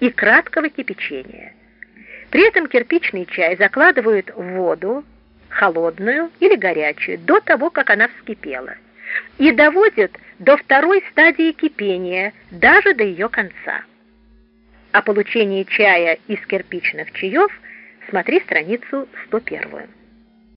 и краткого кипячения. При этом кирпичный чай закладывают в воду, холодную или горячую, до того, как она вскипела, и доводят до второй стадии кипения, даже до ее конца. О получении чая из кирпичных чаев смотри страницу 101.